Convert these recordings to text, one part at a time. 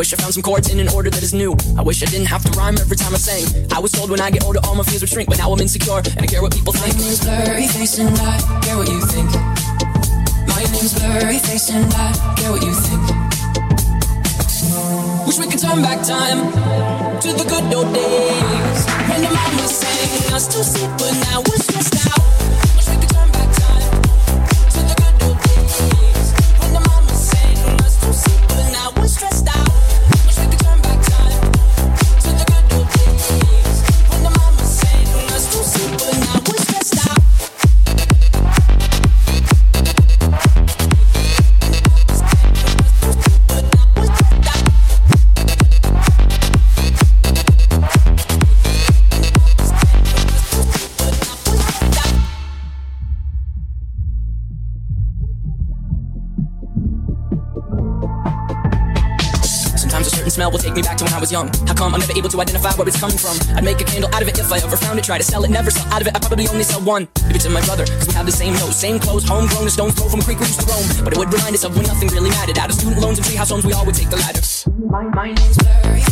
Wish I found some chords in an order that is new. I wish I didn't have to rhyme every time I sang. I was told when I get older all my fears would shrink, but now I'm insecure and I care what people think. My name's blurry face and I care what you think. My name's blurry face and I care what you think. Wish we could turn back time to the good old days when the mama sang us to sleep, but now we're where it's coming from? I'd make a candle out of it if I ever found it. Try to sell it, never sell out of it. I probably only sell one. Maybe to my brother, cause we have the same nose, same clothes, homegrown, a stone's throw from creek we used to roam. But it would remind us of when nothing really mattered. Out of student loans and treehouse homes, we all would take the ladder. My, my name's Blurry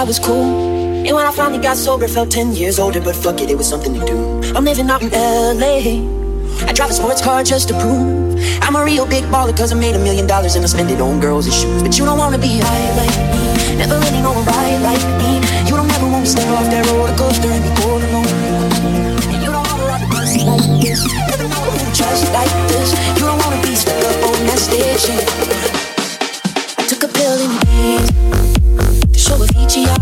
I was cool. And when I finally got sober, felt 10 years older, but fuck it, it was something to do. I'm living out in LA. I drive a sports car just to prove I'm a real big baller, cause I made a million dollars and I spend it on girls and shoes. But you don't wanna be high like me, never really know a ride like me. You don't ever wanna step off that roller coaster and be all alone. And you don't wanna ride the bus like this, never to like this. You don't wanna be stuck up on that station. I took a pill in the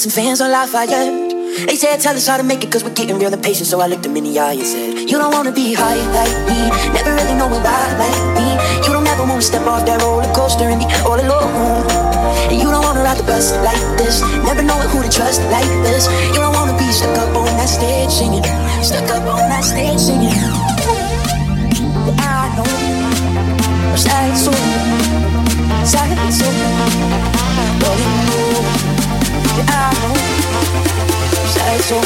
some fans on Lafayette. They said, Tell us how to make it, cause we're getting real impatient. So I looked them in the eye and said, You don't wanna be high like me, never really know a ride like me. You don't ever wanna step off that roller coaster and be all alone. And you don't wanna ride the bus like this, never know who to trust like this. You don't wanna be stuck up on that stage singing, stuck up on that stage singing. I know. Sad soul, sad. Well, yeah, I know. Sad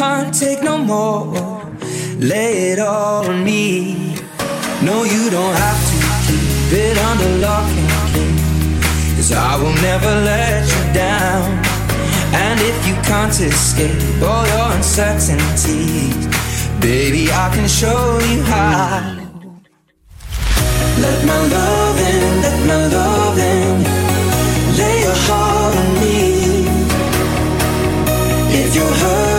can't take no more. Lay it all on me. No, you don't have to keep it under lock and key. Cause I will never let you down. And if you can't escape all your uncertainties, baby, I can show you how. Let my love in, let my love in. Lay your heart on me. If you're hurt,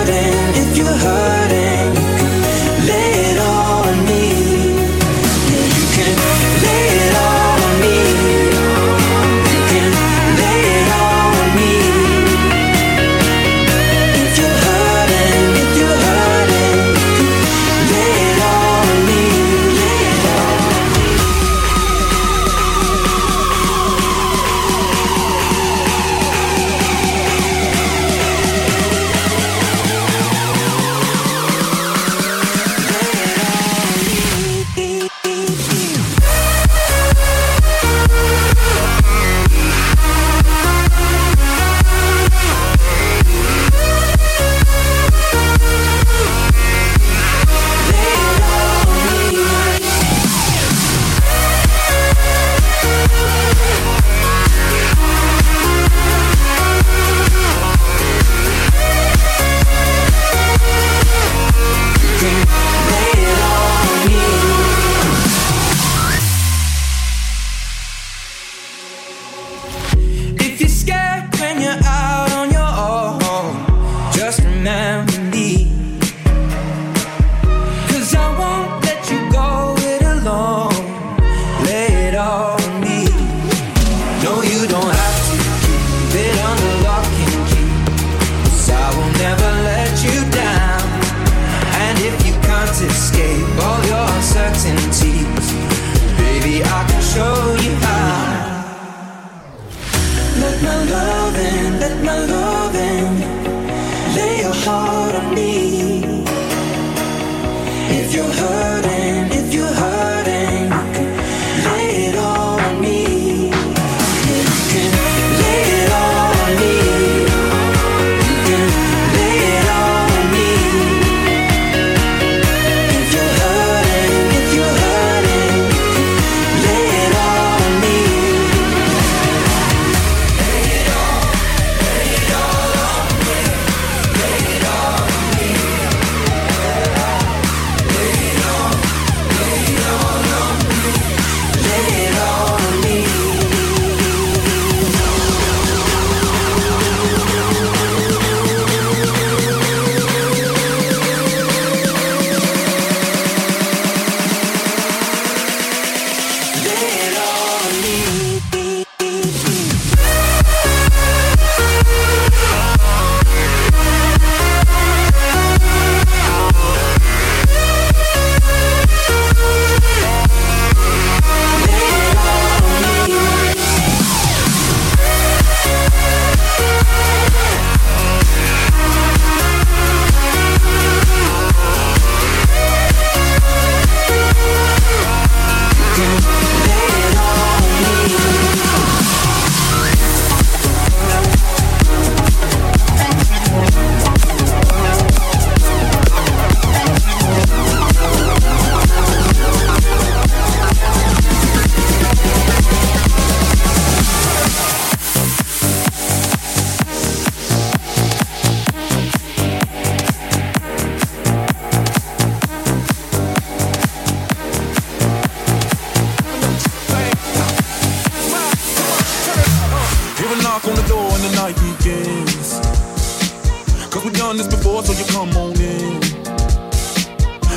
belonging.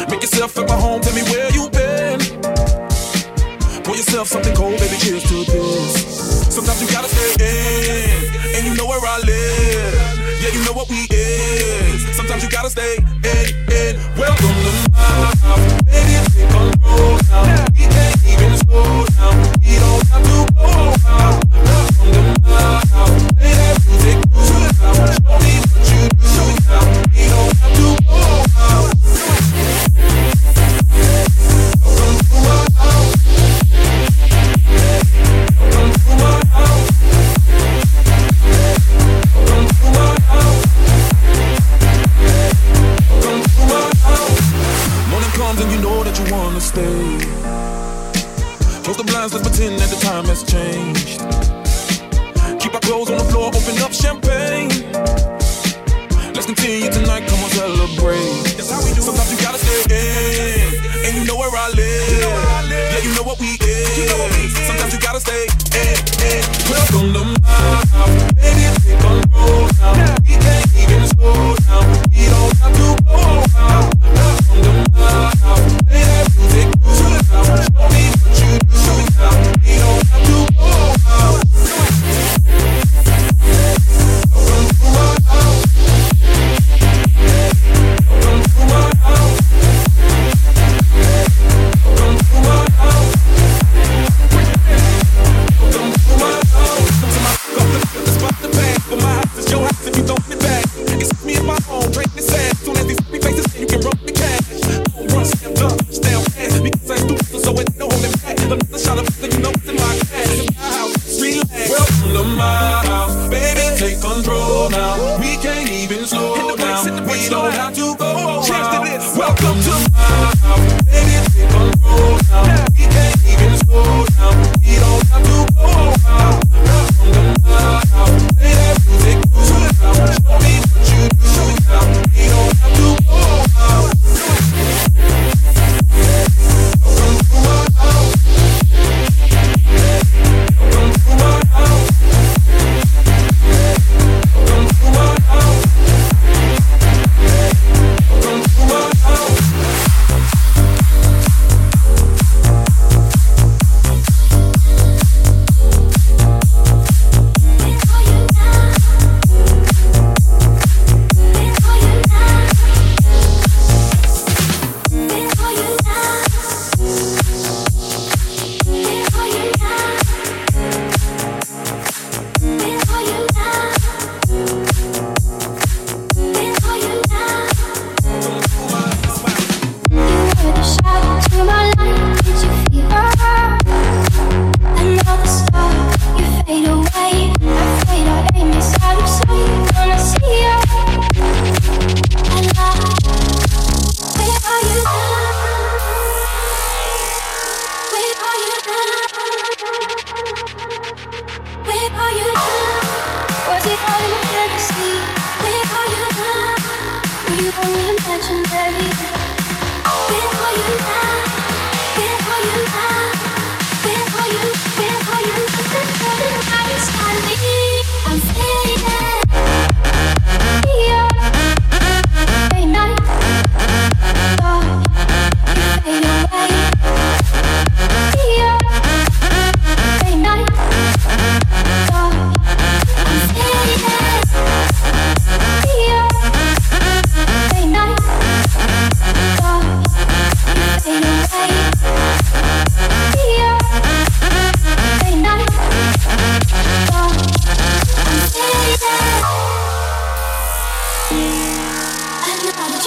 Make yourself at my home, tell me where you've been. Pour yourself something cold, baby, cheers to this. Sometimes you gotta stay in, and you know where I live. Yeah, you know what we is. Sometimes you gotta stay in, in. Welcome to my house, baby, take control now. We can't even slow down, we don't have to go out. Welcome to my house.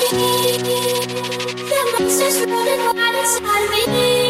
The monster's running wild inside me.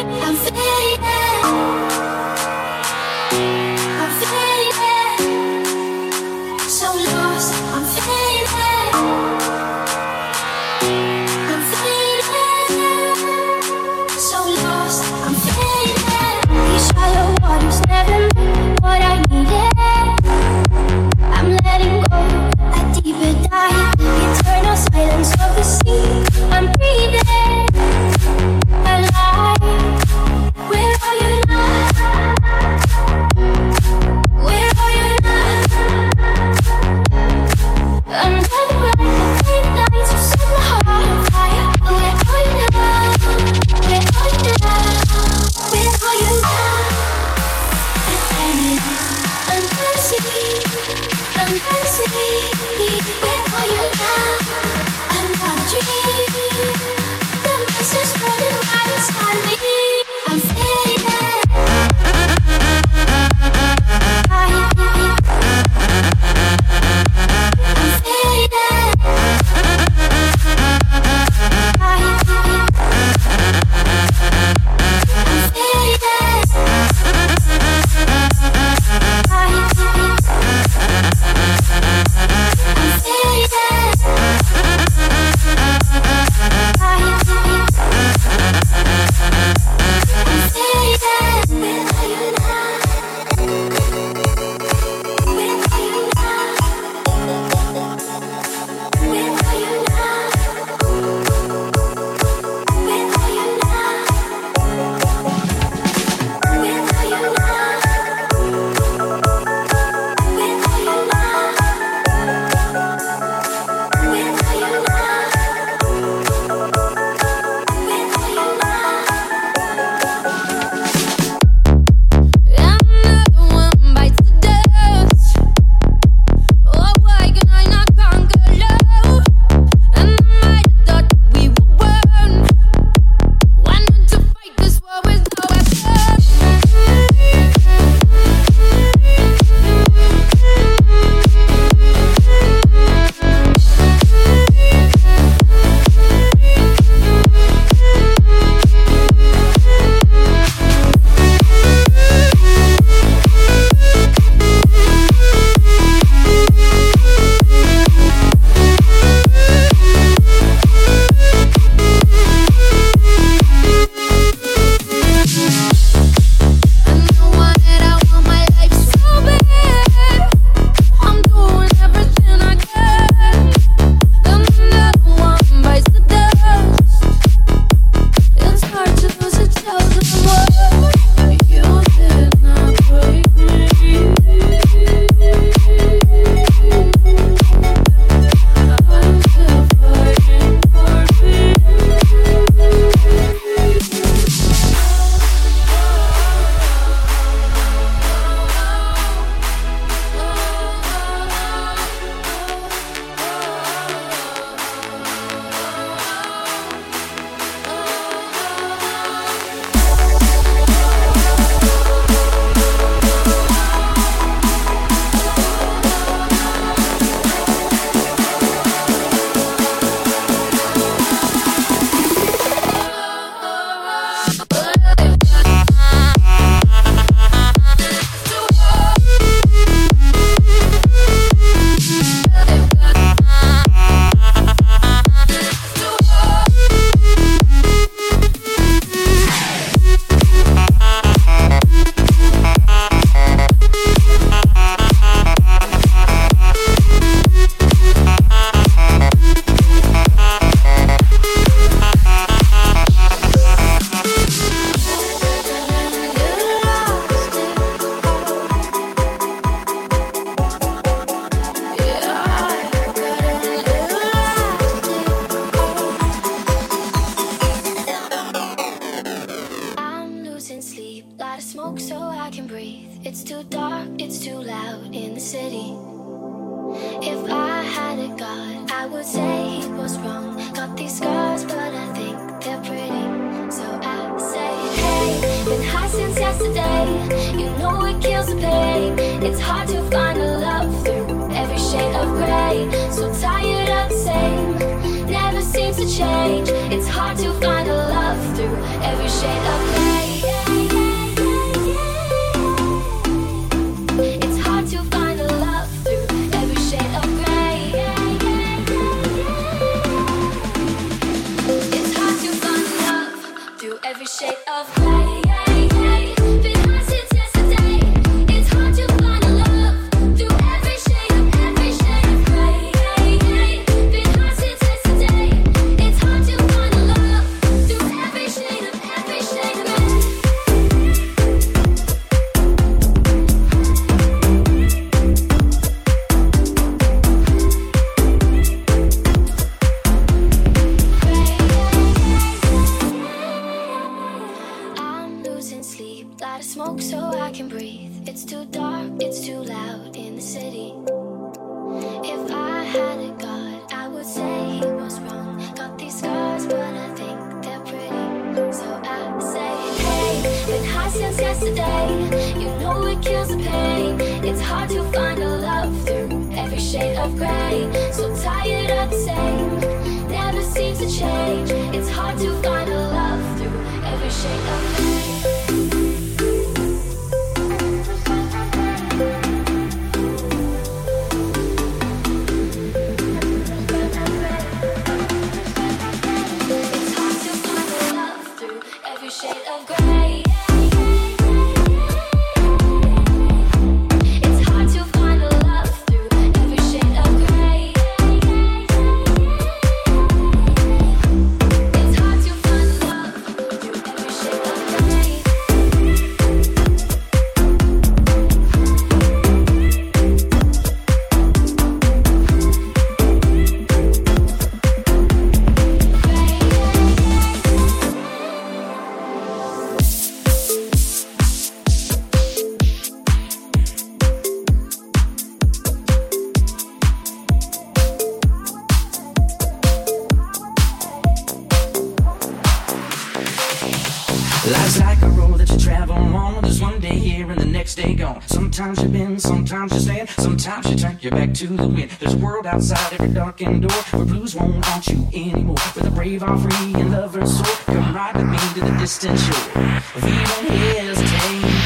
Sometimes you bend, sometimes you stand, sometimes you turn your back to the wind. There's a world outside every darkened door where blues won't haunt you anymore. Where the brave are free and lovers soar. Come ride with me to the distant shore. We don't hesitate.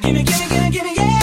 Gimme, gimme, gimme, gimme, yeah.